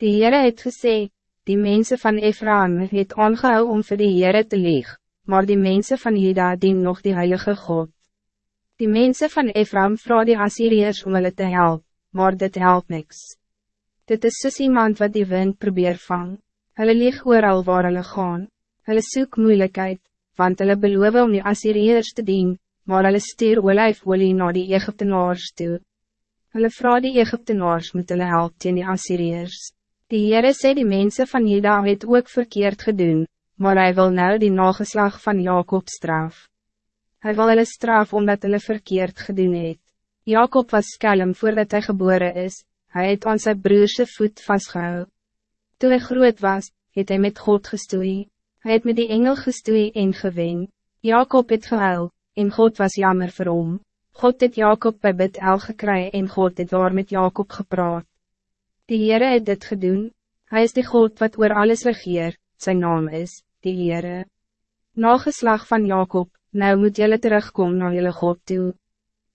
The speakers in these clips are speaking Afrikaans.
Die Heere het gesê, die mensen van Ephraim het aangehou om vir die Heere te lieg, maar die mensen van Juda dien nog die Heilige God. Die mensen van Ephraim vraag die Assyriërs om hulle te helpen, maar dit helpt niks. Dit is soos iemand wat die wind probeer vang. Hulle lieg ooral waar hulle gaan. Hulle soek moeilijkheid, want hulle beloof om die Assyriërs te dien, maar hulle stuur olijfolie na die Egyptenaars toe. Hulle vraag die Egyptenaars moet hulle help teen die Assyriërs. Die Heere sê die mensen van Juda het ook verkeerd gedoen, maar hij wil nou die nageslag van Jacob straf. Hij wil hulle straf omdat hulle verkeerd gedoen het. Jacob was skelm voordat hij geboren is, hij het aan zijn broerse voet vastgehou. Toen hij groot was, het hij met God gestoei. Hij het met die engel gestoei en gewen. Jacob het gehuil, en God was jammer vir hom. God het Jacob bij Bethel gekry en God het daar met Jacob gepraat. Die Heere het dit gedoen, Hij is de God wat oor alles regeer, zijn naam is, die Heere. Nageslag van Jacob, nou moet jullie terugkomen naar jullie God toe.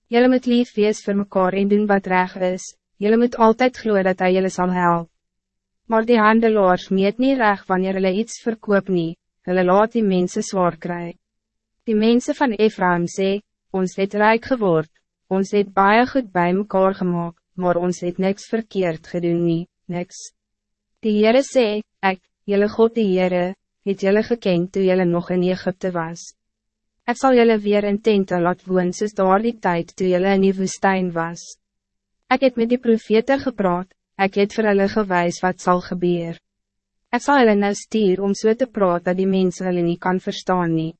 Jullie moet lief wees vir mekaar en doen wat reg is, jullie moet altijd gloeien dat hij jullie zal helpen. Maar die handelaars meet niet reg wanneer hulle iets verkoop nie, hulle laat die mensen zwaar kry. Die mensen van Ephraim sê, ons het rijk geword, ons het baie goed bij mekaar gemaakt, maar ons het niks verkeerd gedoen nie, niks. Die Heere sê, ek, jylle God die Heere, het jylle gekend toe jylle nog in Egypte was. Ik zal jullie weer in tente laat woon soos daar die tyd toe jylle in die woestijn was. Ik het met die profete gepraat, ik het vir hulle gewys wat zal gebeuren. Ik zal hulle nou stuur om so te praat dat die mensen hulle nie kan verstaan nie.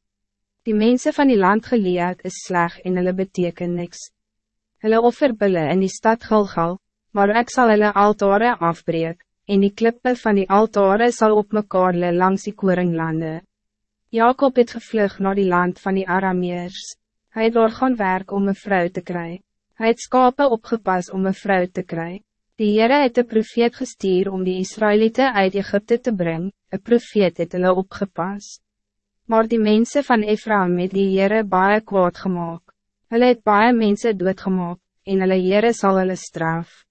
Die mensen van die land geleerd is sleg en hulle beteken niks. Hulle offer bulle in die stad Gilgal, maar ik zal hulle altare afbreek, en die klippe van die altare zal op mekaar le langs die koringlande. Jacob het gevlug naar die land van die Arameers. Hij het daar gaan werk om een vrouw te krijgen. Hij het skape opgepas om een vrouw te krijgen. Die Heere het de profeet gestuur om die Israëlieten uit Egypte te brengen. Een profeet het hulle opgepas. Maar die mensen van Ephraim het die Heere baie kwaad gemaakt. Hulle het baie mense doodgemaak, en hulle Heere sal hulle straf.